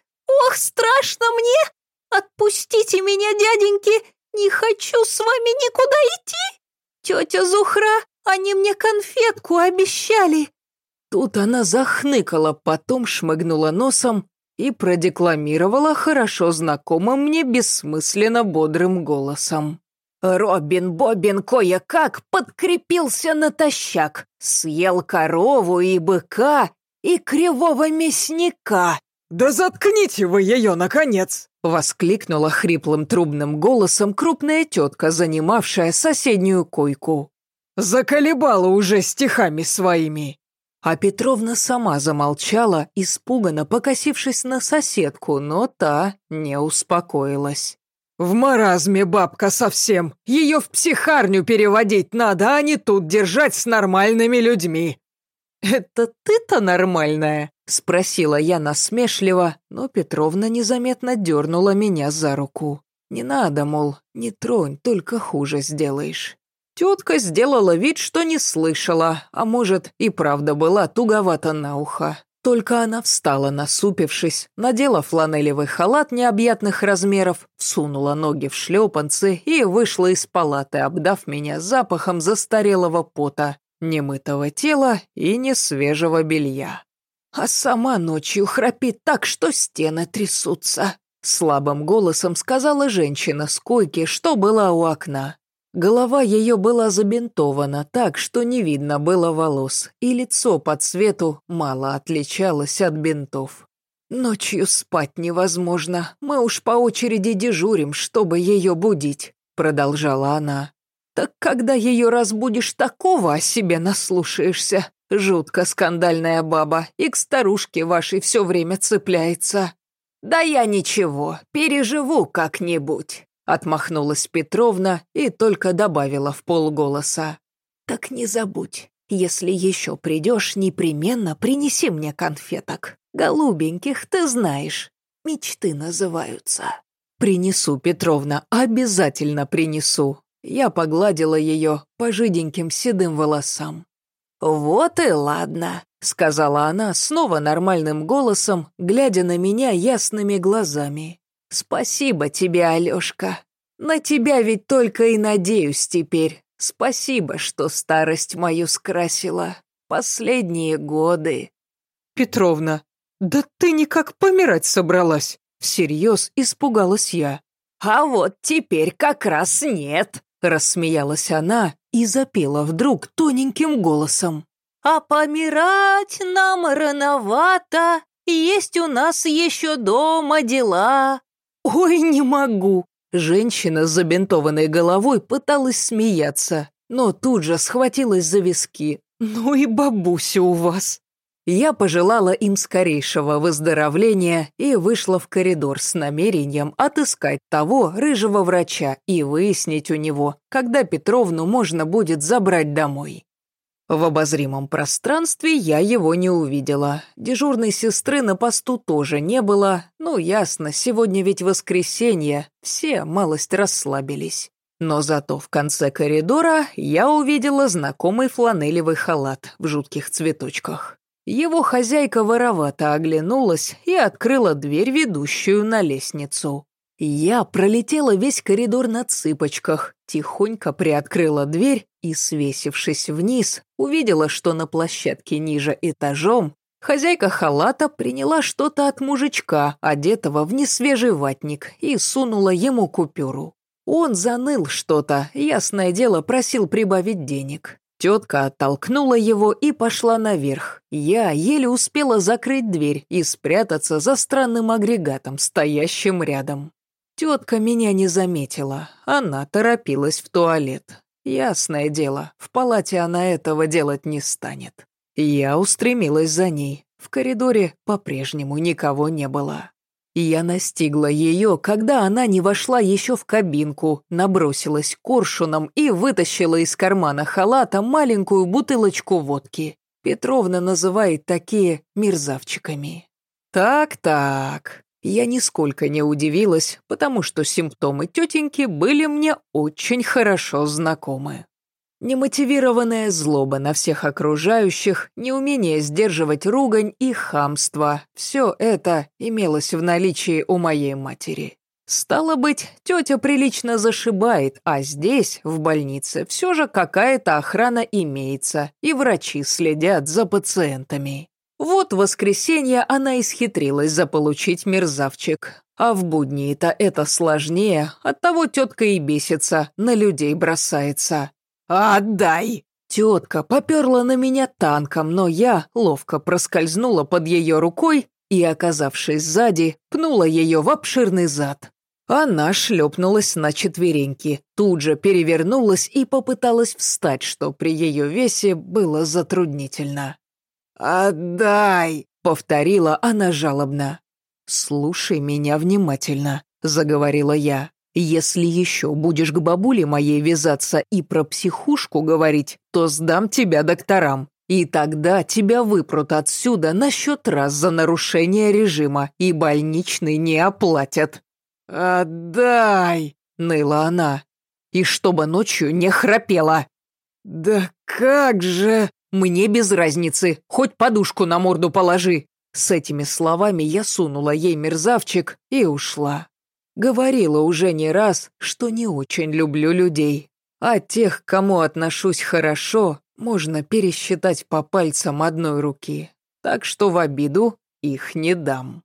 Ох, страшно мне! Отпустите меня, дяденьки! Не хочу с вами никуда идти! Тетя Зухра, они мне конфетку обещали!» Тут она захныкала, потом шмыгнула носом и продекламировала хорошо знакомым мне бессмысленно бодрым голосом. Робин Бобин кое-как подкрепился натощак, съел корову и быка и кривого мясника. «Да заткните вы ее, наконец!» — воскликнула хриплым трубным голосом крупная тетка, занимавшая соседнюю койку. «Заколебала уже стихами своими!» А Петровна сама замолчала, испуганно покосившись на соседку, но та не успокоилась. «В маразме бабка совсем. Ее в психарню переводить надо, а не тут держать с нормальными людьми». «Это ты-то нормальная?» — спросила я насмешливо, но Петровна незаметно дернула меня за руку. «Не надо, мол, не тронь, только хуже сделаешь». Тетка сделала вид, что не слышала, а может, и правда была туговата на ухо. Только она встала, насупившись, надела фланелевый халат необъятных размеров, всунула ноги в шлепанцы и вышла из палаты, обдав меня запахом застарелого пота, немытого тела и несвежего белья. А сама ночью храпит так, что стены трясутся. Слабым голосом сказала женщина с койки, что была у окна. Голова ее была забинтована так, что не видно было волос, и лицо по цвету мало отличалось от бинтов. «Ночью спать невозможно, мы уж по очереди дежурим, чтобы ее будить», — продолжала она. «Так когда ее разбудишь, такого о себе наслушаешься. Жутко скандальная баба, и к старушке вашей все время цепляется». «Да я ничего, переживу как-нибудь». Отмахнулась Петровна и только добавила в полголоса. «Так не забудь, если еще придешь, непременно принеси мне конфеток. Голубеньких, ты знаешь, мечты называются». «Принесу, Петровна, обязательно принесу». Я погладила ее по жиденьким седым волосам. «Вот и ладно», — сказала она снова нормальным голосом, глядя на меня ясными глазами. «Спасибо тебе, Алешка. На тебя ведь только и надеюсь теперь. Спасибо, что старость мою скрасила. Последние годы». «Петровна, да ты никак помирать собралась!» Всерьез испугалась я. «А вот теперь как раз нет!» Рассмеялась она и запела вдруг тоненьким голосом. «А помирать нам рановато, есть у нас еще дома дела. «Ой, не могу!» Женщина с забинтованной головой пыталась смеяться, но тут же схватилась за виски. «Ну и бабуся у вас!» Я пожелала им скорейшего выздоровления и вышла в коридор с намерением отыскать того рыжего врача и выяснить у него, когда Петровну можно будет забрать домой. В обозримом пространстве я его не увидела. Дежурной сестры на посту тоже не было. Ну, ясно, сегодня ведь воскресенье, все малость расслабились. Но зато в конце коридора я увидела знакомый фланелевый халат в жутких цветочках. Его хозяйка воровато оглянулась и открыла дверь, ведущую на лестницу. Я пролетела весь коридор на цыпочках, тихонько приоткрыла дверь и, свесившись вниз, увидела, что на площадке ниже этажом хозяйка халата приняла что-то от мужичка, одетого в несвежий ватник, и сунула ему купюру. Он заныл что-то, ясное дело, просил прибавить денег. Тетка оттолкнула его и пошла наверх. Я еле успела закрыть дверь и спрятаться за странным агрегатом, стоящим рядом. Тетка меня не заметила, она торопилась в туалет. Ясное дело, в палате она этого делать не станет. Я устремилась за ней. В коридоре по-прежнему никого не было. Я настигла ее, когда она не вошла еще в кабинку, набросилась коршуном и вытащила из кармана халата маленькую бутылочку водки. Петровна называет такие мерзавчиками. Так-так. Я нисколько не удивилась, потому что симптомы тетеньки были мне очень хорошо знакомы. Немотивированная злоба на всех окружающих, неумение сдерживать ругань и хамство – все это имелось в наличии у моей матери. Стало быть, тетя прилично зашибает, а здесь, в больнице, все же какая-то охрана имеется, и врачи следят за пациентами. Вот в воскресенье она исхитрилась заполучить мерзавчик. А в будни-то это сложнее, оттого тетка и бесится, на людей бросается. «Отдай!» Тетка поперла на меня танком, но я ловко проскользнула под ее рукой и, оказавшись сзади, пнула ее в обширный зад. Она шлепнулась на четвереньки, тут же перевернулась и попыталась встать, что при ее весе было затруднительно. «Отдай!» — повторила она жалобно. «Слушай меня внимательно», — заговорила я. Если еще будешь к бабуле моей вязаться и про психушку говорить, то сдам тебя докторам. И тогда тебя выпрут отсюда на счет раз за нарушение режима, и больничный не оплатят». «Отдай!» — ныла она. «И чтобы ночью не храпела». «Да как же...» «Мне без разницы, хоть подушку на морду положи». С этими словами я сунула ей мерзавчик и ушла. Говорила уже не раз, что не очень люблю людей. А тех, к кому отношусь хорошо, можно пересчитать по пальцам одной руки. Так что в обиду их не дам.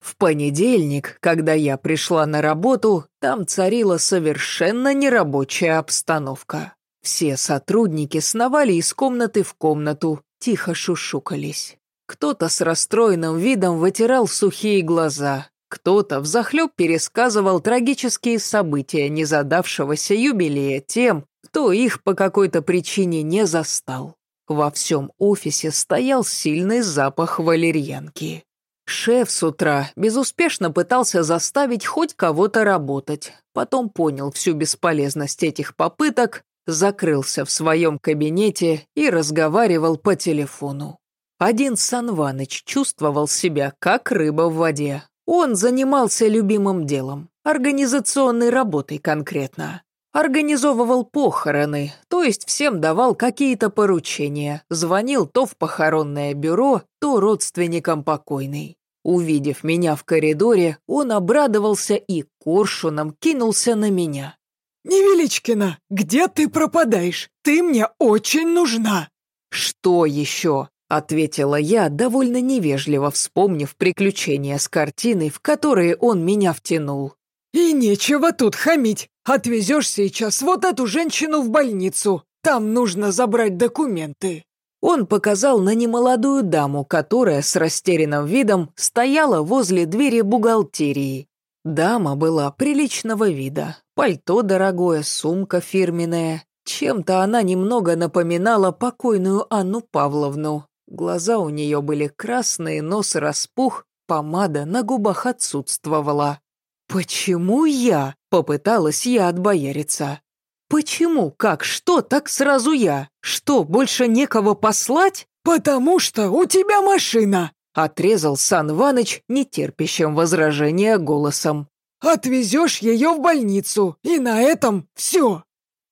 В понедельник, когда я пришла на работу, там царила совершенно нерабочая обстановка. Все сотрудники сновали из комнаты в комнату, тихо шушукались. Кто-то с расстроенным видом вытирал сухие глаза, кто-то взахлеб пересказывал трагические события незадавшегося юбилея тем, кто их по какой-то причине не застал. Во всем офисе стоял сильный запах валерьянки. Шеф с утра безуспешно пытался заставить хоть кого-то работать, потом понял всю бесполезность этих попыток, закрылся в своем кабинете и разговаривал по телефону. Один Санваныч чувствовал себя как рыба в воде, он занимался любимым делом, организационной работой конкретно. Организовывал похороны, то есть всем давал какие-то поручения, звонил то в похоронное бюро, то родственникам покойной. Увидев меня в коридоре, он обрадовался и коршуном кинулся на меня. «Невеличкина, где ты пропадаешь? Ты мне очень нужна!» «Что еще?» Ответила я, довольно невежливо вспомнив приключения с картиной, в которые он меня втянул. «И нечего тут хамить. Отвезешь сейчас вот эту женщину в больницу. Там нужно забрать документы». Он показал на немолодую даму, которая с растерянным видом стояла возле двери бухгалтерии. Дама была приличного вида. Пальто дорогое, сумка фирменная. Чем-то она немного напоминала покойную Анну Павловну. Глаза у нее были красные, нос распух, помада на губах отсутствовала. «Почему я?» — попыталась я отбояриться. «Почему? Как? Что? Так сразу я? Что, больше некого послать?» «Потому что у тебя машина!» — отрезал Сан Ваныч, нетерпящим возражения голосом. «Отвезешь ее в больницу, и на этом все!»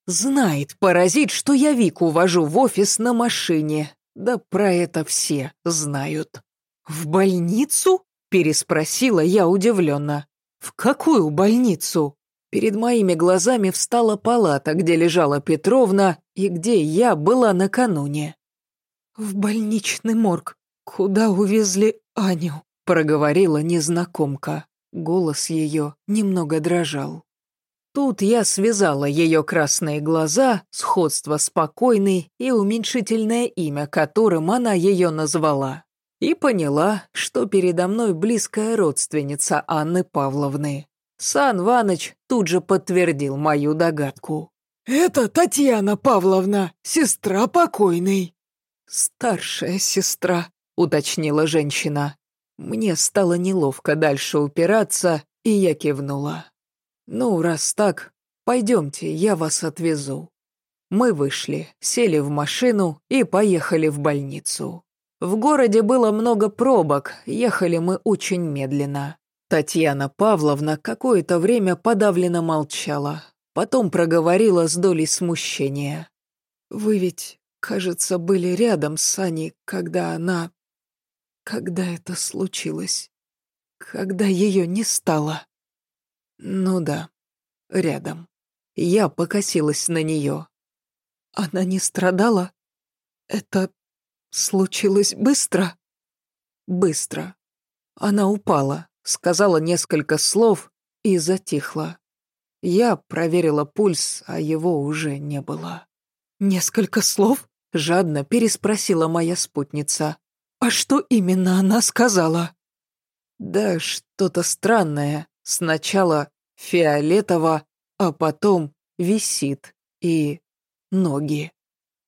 Знает паразит, что я Вику вожу в офис на машине. Да про это все знают. «В больницу?» – переспросила я удивленно. В какую больницу? Перед моими глазами встала палата, где лежала Петровна и где я была накануне. «В больничный морг. Куда увезли Аню?» – проговорила незнакомка. Голос ее немного дрожал. Тут я связала ее красные глаза, сходство спокойный и уменьшительное имя, которым она ее назвала. И поняла, что передо мной близкая родственница Анны Павловны. Сан Ваныч тут же подтвердил мою догадку. «Это Татьяна Павловна, сестра покойной». «Старшая сестра», — уточнила женщина. Мне стало неловко дальше упираться, и я кивнула. «Ну, раз так, пойдемте, я вас отвезу». Мы вышли, сели в машину и поехали в больницу. В городе было много пробок, ехали мы очень медленно. Татьяна Павловна какое-то время подавленно молчала, потом проговорила с долей смущения. «Вы ведь, кажется, были рядом с Аней, когда она... когда это случилось, когда ее не стало». «Ну да, рядом». Я покосилась на нее. «Она не страдала? Это случилось быстро?» «Быстро. Она упала сказала несколько слов и затихла. Я проверила пульс, а его уже не было. «Несколько слов?» — жадно переспросила моя спутница. «А что именно она сказала?» «Да что-то странное. Сначала фиолетово, а потом висит и ноги».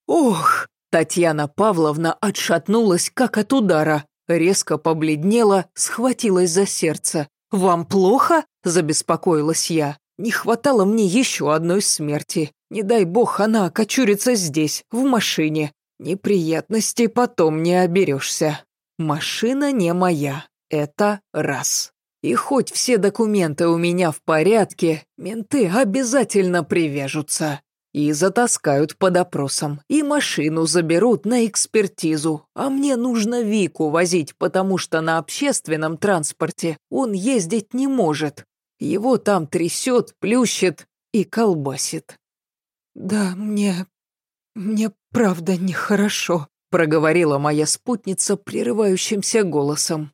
«Ох!» Татьяна Павловна отшатнулась, как от удара, Резко побледнела, схватилась за сердце. «Вам плохо?» – забеспокоилась я. «Не хватало мне еще одной смерти. Не дай бог она окочурится здесь, в машине. Неприятностей потом не оберешься. Машина не моя. Это раз. И хоть все документы у меня в порядке, менты обязательно привяжутся. И затаскают под опросом, и машину заберут на экспертизу. А мне нужно Вику возить, потому что на общественном транспорте он ездить не может. Его там трясет, плющит и колбасит. «Да, мне... мне правда нехорошо», — проговорила моя спутница прерывающимся голосом.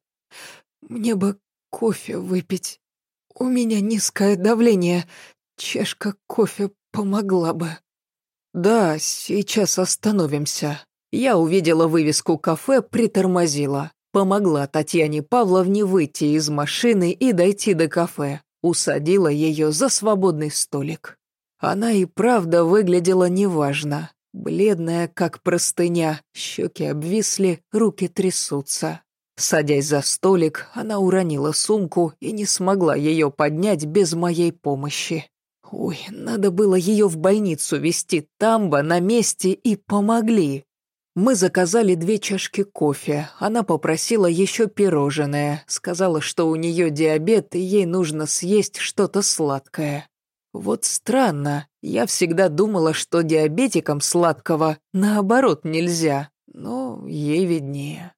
«Мне бы кофе выпить. У меня низкое давление. Чашка кофе помогла бы. Да, сейчас остановимся. Я увидела вывеску кафе, притормозила. Помогла Татьяне Павловне выйти из машины и дойти до кафе. Усадила ее за свободный столик. Она и правда выглядела неважно. Бледная, как простыня, щеки обвисли, руки трясутся. Садясь за столик, она уронила сумку и не смогла ее поднять без моей помощи. Ой, надо было ее в больницу везти, там бы, на месте, и помогли. Мы заказали две чашки кофе. Она попросила еще пирожное. Сказала, что у нее диабет, и ей нужно съесть что-то сладкое. Вот странно. Я всегда думала, что диабетикам сладкого наоборот нельзя. Но ей виднее.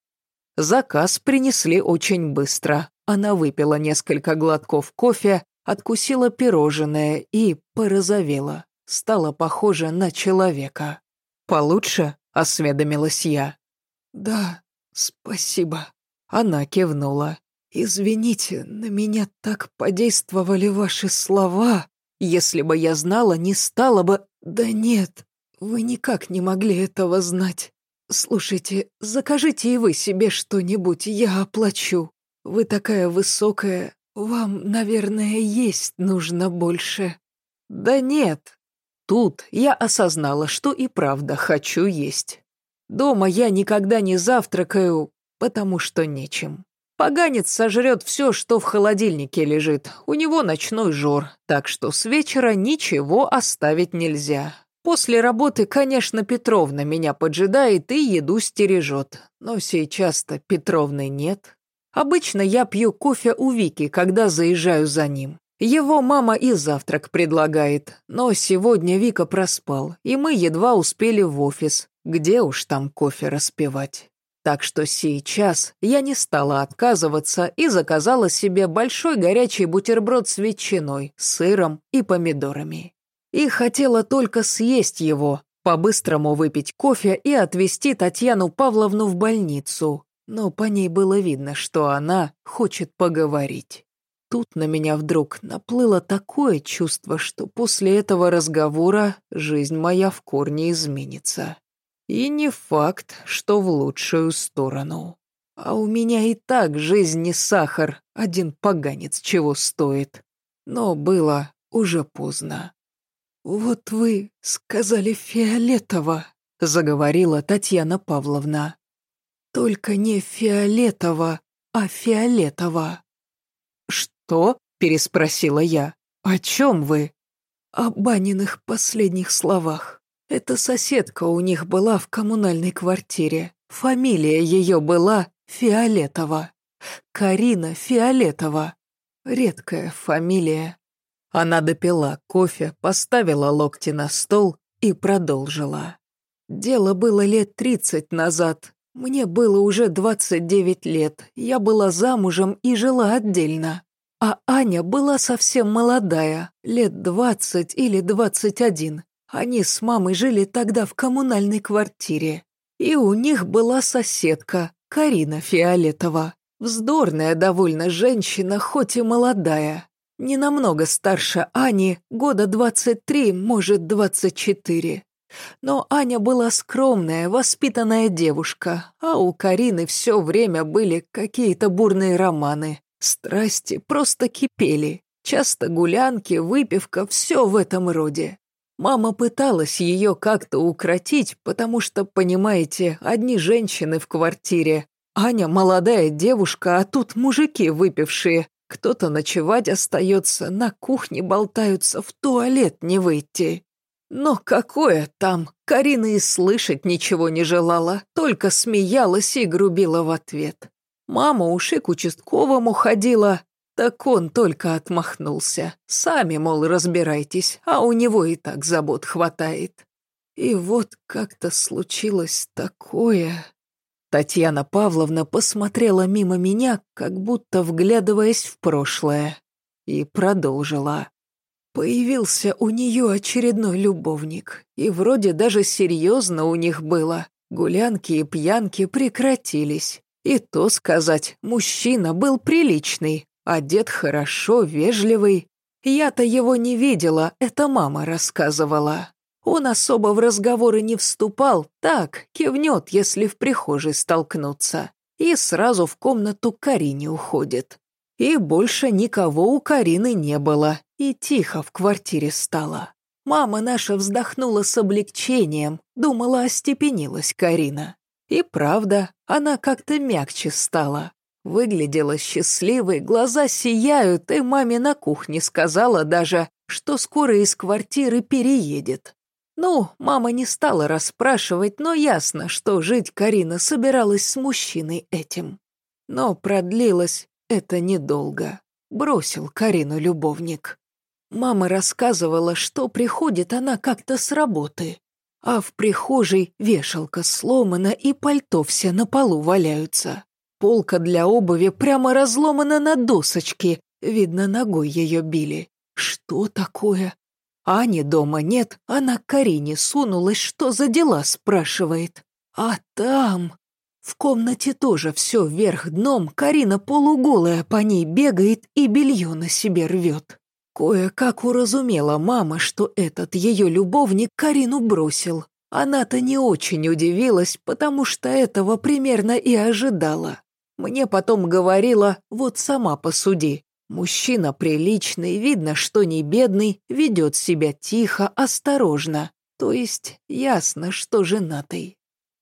Заказ принесли очень быстро. Она выпила несколько глотков кофе, откусила пирожное и порозовела. Стала похожа на человека. «Получше?» — осведомилась я. «Да, спасибо». Она кивнула. «Извините, на меня так подействовали ваши слова. Если бы я знала, не стала бы... Да нет, вы никак не могли этого знать. Слушайте, закажите и вы себе что-нибудь, я оплачу. Вы такая высокая, «Вам, наверное, есть нужно больше». «Да нет». Тут я осознала, что и правда хочу есть. Дома я никогда не завтракаю, потому что нечем. Поганец сожрет все, что в холодильнике лежит. У него ночной жор, так что с вечера ничего оставить нельзя. После работы, конечно, Петровна меня поджидает и еду стережет. Но сейчас-то Петровны нет. Обычно я пью кофе у Вики, когда заезжаю за ним. Его мама и завтрак предлагает, но сегодня Вика проспал, и мы едва успели в офис. Где уж там кофе распивать? Так что сейчас я не стала отказываться и заказала себе большой горячий бутерброд с ветчиной, сыром и помидорами. И хотела только съесть его, по-быстрому выпить кофе и отвезти Татьяну Павловну в больницу, но по ней было видно, что она хочет поговорить. Тут на меня вдруг наплыло такое чувство, что после этого разговора жизнь моя в корне изменится. И не факт, что в лучшую сторону. А у меня и так жизнь не сахар, один поганец чего стоит. Но было уже поздно. «Вот вы сказали фиолетово», — заговорила Татьяна Павловна. «Только не фиолетово, а фиолетово». «Что?» — переспросила я. «О чем вы?» «О Баниных последних словах. Эта соседка у них была в коммунальной квартире. Фамилия ее была Фиолетова. Карина Фиолетова. Редкая фамилия». Она допила кофе, поставила локти на стол и продолжила. Дело было лет тридцать назад. Мне было уже двадцать девять лет. Я была замужем и жила отдельно. А Аня была совсем молодая, лет двадцать или двадцать один. Они с мамой жили тогда в коммунальной квартире. И у них была соседка, Карина Фиолетова. Вздорная довольно женщина, хоть и молодая. Не намного старше Ани, года двадцать три, может, двадцать четыре. Но Аня была скромная, воспитанная девушка, а у Карины все время были какие-то бурные романы. Страсти просто кипели. Часто гулянки, выпивка, все в этом роде. Мама пыталась ее как-то укротить, потому что, понимаете, одни женщины в квартире. Аня молодая девушка, а тут мужики выпившие. Кто-то ночевать остается, на кухне болтаются, в туалет не выйти. Но какое там? Карина и слышать ничего не желала, только смеялась и грубила в ответ. Мама уж и к участковому ходила, так он только отмахнулся. Сами, мол, разбирайтесь, а у него и так забот хватает. И вот как-то случилось такое... Татьяна Павловна посмотрела мимо меня, как будто вглядываясь в прошлое, и продолжила. Появился у нее очередной любовник, и вроде даже серьезно у них было. Гулянки и пьянки прекратились. И то сказать, мужчина был приличный, одет хорошо, вежливый. Я-то его не видела, это мама рассказывала. Он особо в разговоры не вступал, так, кивнет, если в прихожей столкнуться. И сразу в комнату Карине уходит. И больше никого у Карины не было, и тихо в квартире стало. Мама наша вздохнула с облегчением, думала, остепенилась Карина. И правда, она как-то мягче стала. Выглядела счастливой, глаза сияют, и маме на кухне сказала даже, что скоро из квартиры переедет. Ну, мама не стала расспрашивать, но ясно, что жить Карина собиралась с мужчиной этим. Но продлилось это недолго. Бросил Карину любовник. Мама рассказывала, что приходит она как-то с работы а в прихожей вешалка сломана и пальто все на полу валяются. Полка для обуви прямо разломана на досочке, видно, ногой ее били. Что такое? Ани дома нет, она к Карине сунулась, что за дела, спрашивает. А там... В комнате тоже все вверх дном, Карина полуголая по ней бегает и белье на себе рвет. Кое-как уразумела мама, что этот ее любовник Карину бросил. Она-то не очень удивилась, потому что этого примерно и ожидала. Мне потом говорила, вот сама посуди. Мужчина приличный, видно, что не бедный, ведет себя тихо, осторожно. То есть ясно, что женатый.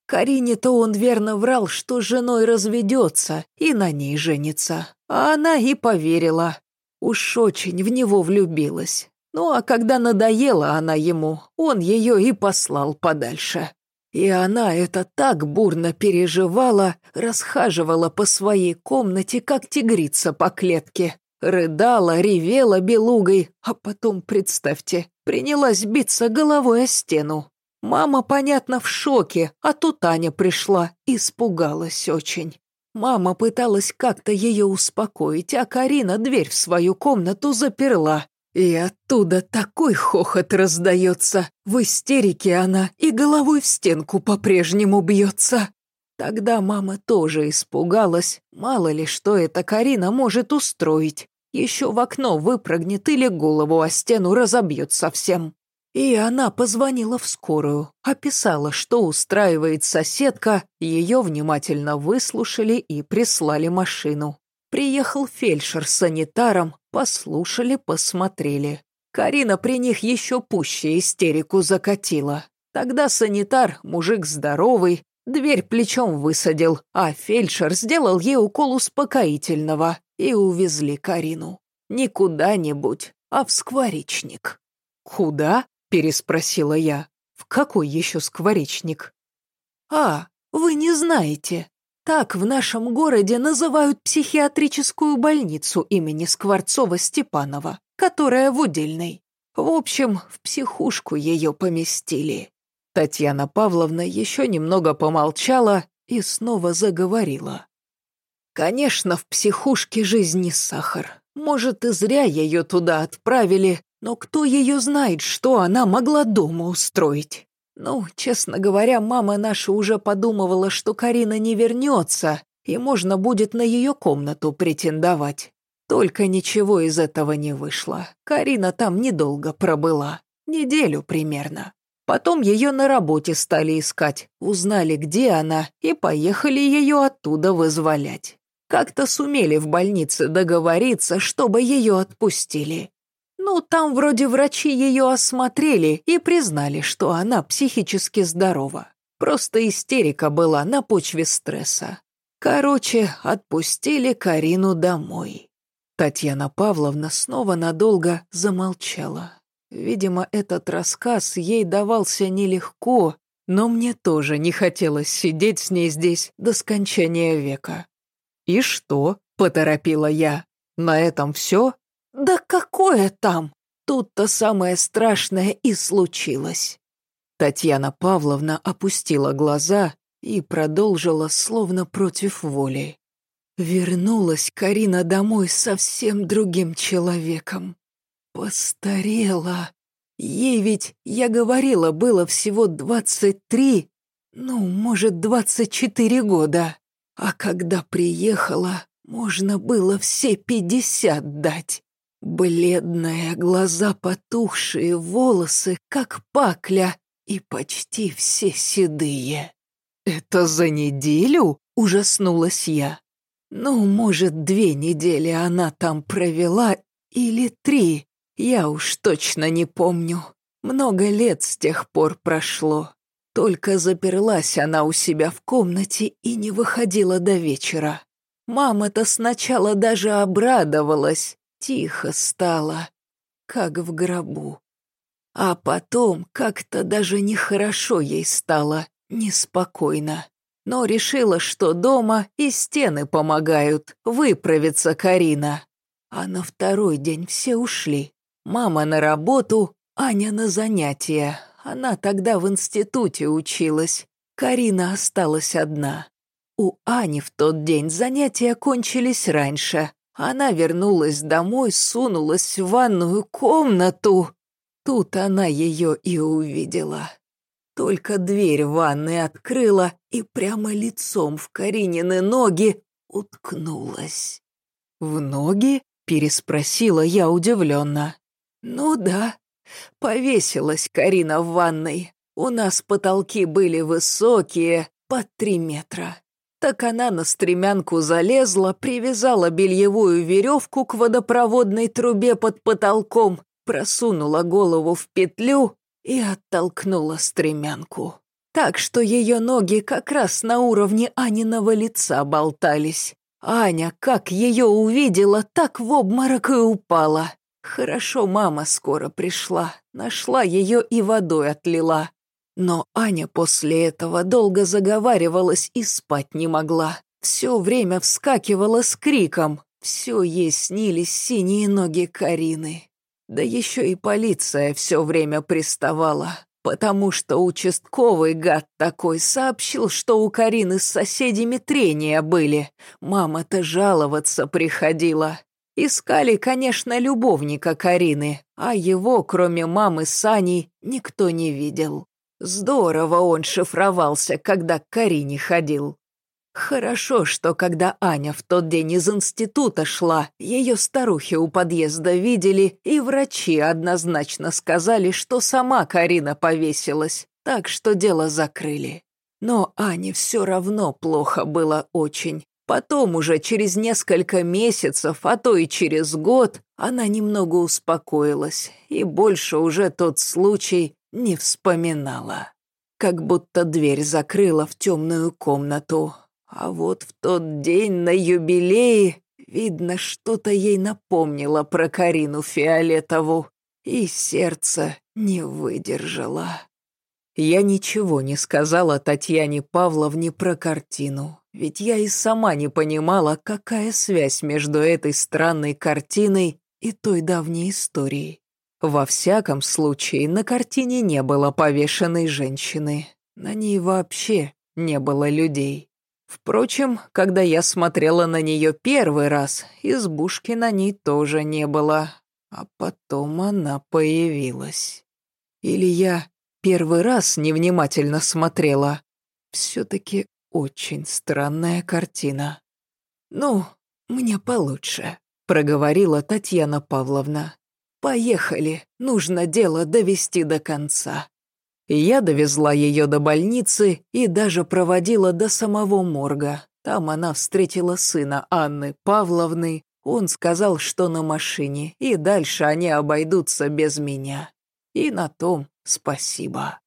Карине-то он верно врал, что с женой разведется и на ней женится. А она и поверила. Уж очень в него влюбилась. Ну а когда надоела она ему, он ее и послал подальше. И она это так бурно переживала, расхаживала по своей комнате, как тигрица по клетке. Рыдала, ревела белугой, а потом, представьте, принялась биться головой о стену. Мама, понятно, в шоке, а тут Аня пришла, испугалась очень. Мама пыталась как-то ее успокоить, а Карина дверь в свою комнату заперла. И оттуда такой хохот раздается. В истерике она и головой в стенку по-прежнему бьется. Тогда мама тоже испугалась. Мало ли, что эта Карина может устроить. Еще в окно выпрыгнет или голову о стену разобьет совсем. И она позвонила в скорую, описала, что устраивает соседка, ее внимательно выслушали и прислали машину. Приехал фельдшер с санитаром, послушали, посмотрели. Карина при них еще пуще истерику закатила. Тогда санитар, мужик здоровый, дверь плечом высадил, а фельдшер сделал ей укол успокоительного и увезли Карину. Не куда-нибудь, а в скворечник. «Куда?» Переспросила я. В какой еще скворечник? А, вы не знаете. Так в нашем городе называют психиатрическую больницу имени Скворцова-Степанова, которая в Удельной. В общем, в психушку ее поместили. Татьяна Павловна еще немного помолчала и снова заговорила. Конечно, в психушке жизнь не сахар. Может, и зря ее туда отправили, но кто ее знает, что она могла дома устроить? Ну, честно говоря, мама наша уже подумывала, что Карина не вернется, и можно будет на ее комнату претендовать. Только ничего из этого не вышло. Карина там недолго пробыла. Неделю примерно. Потом ее на работе стали искать, узнали, где она, и поехали ее оттуда вызволять. Как-то сумели в больнице договориться, чтобы ее отпустили. Ну, там вроде врачи ее осмотрели и признали, что она психически здорова. Просто истерика была на почве стресса. Короче, отпустили Карину домой. Татьяна Павловна снова надолго замолчала. Видимо, этот рассказ ей давался нелегко, но мне тоже не хотелось сидеть с ней здесь до скончания века. «И что?» — поторопила я. «На этом все?» «Да какое там? Тут-то самое страшное и случилось». Татьяна Павловна опустила глаза и продолжила словно против воли. Вернулась Карина домой совсем другим человеком. Постарела. Ей ведь, я говорила, было всего двадцать три, ну, может, двадцать четыре года. А когда приехала, можно было все пятьдесят дать. Бледная, глаза потухшие, волосы, как пакля, и почти все седые. «Это за неделю?» — ужаснулась я. «Ну, может, две недели она там провела, или три, я уж точно не помню. Много лет с тех пор прошло. Только заперлась она у себя в комнате и не выходила до вечера. Мама-то сначала даже обрадовалась, Тихо стало, как в гробу. А потом как-то даже нехорошо ей стало, неспокойно. Но решила, что дома и стены помогают, выправиться Карина. А на второй день все ушли. Мама на работу, Аня на занятия. Она тогда в институте училась. Карина осталась одна. У Ани в тот день занятия кончились раньше, она вернулась домой, сунулась в ванную комнату. Тут она ее и увидела. Только дверь ванны открыла и прямо лицом в Каринины ноги уткнулась. «В ноги?» — переспросила я удивленно. «Ну да, повесилась Карина в ванной. У нас потолки были высокие, под три метра. Так она на стремянку залезла, привязала бельевую веревку к водопроводной трубе под потолком, просунула голову в петлю и оттолкнула стремянку. Так что ее ноги как раз на уровне Аниного лица болтались. Аня, как ее увидела, так в обморок и упала. Хорошо мама скоро пришла, нашла ее и водой отлила. Но Аня после этого долго заговаривалась и спать не могла. Все время вскакивала с криком. Все ей снились синие ноги Карины. Да еще и полиция все время приставала. потому что участковый гад такой сообщил, что у Карины с соседями трения были. Мама-то жаловаться приходила. Искали, конечно, любовника Карины, а его, кроме мамы Сани, никто не видел. Здорово он шифровался, когда к Карине ходил. Хорошо, что когда Аня в тот день из института шла, ее старухи у подъезда видели, и врачи однозначно сказали, что сама Карина повесилась, так что дело закрыли. Но Ане все равно плохо было очень. Потом уже через несколько месяцев, а то и через год, она немного успокоилась и больше уже тот случай не вспоминала. Как будто дверь закрыла в темную комнату. А вот в тот день на юбилее, видно, что-то ей напомнило про Карину Фиолетову, и сердце не выдержало. Я ничего не сказала Татьяне Павловне про картину, ведь я и сама не понимала, какая связь между этой странной картиной и той давней историей. Во всяком случае, на картине не было повешенной женщины. На ней вообще не было людей. Впрочем, когда я смотрела на нее первый раз, избушки на ней тоже не было. А потом она появилась. Или я Первый раз невнимательно смотрела. Все-таки очень странная картина. «Ну, мне получше», — проговорила Татьяна Павловна. «Поехали, нужно дело довести до конца». Я довезла ее до больницы и даже проводила до самого морга. Там она встретила сына Анны Павловны. Он сказал, что на машине, и дальше они обойдутся без меня. И на том спасибо.